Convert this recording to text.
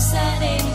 setting